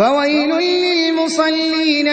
فويل للمصلين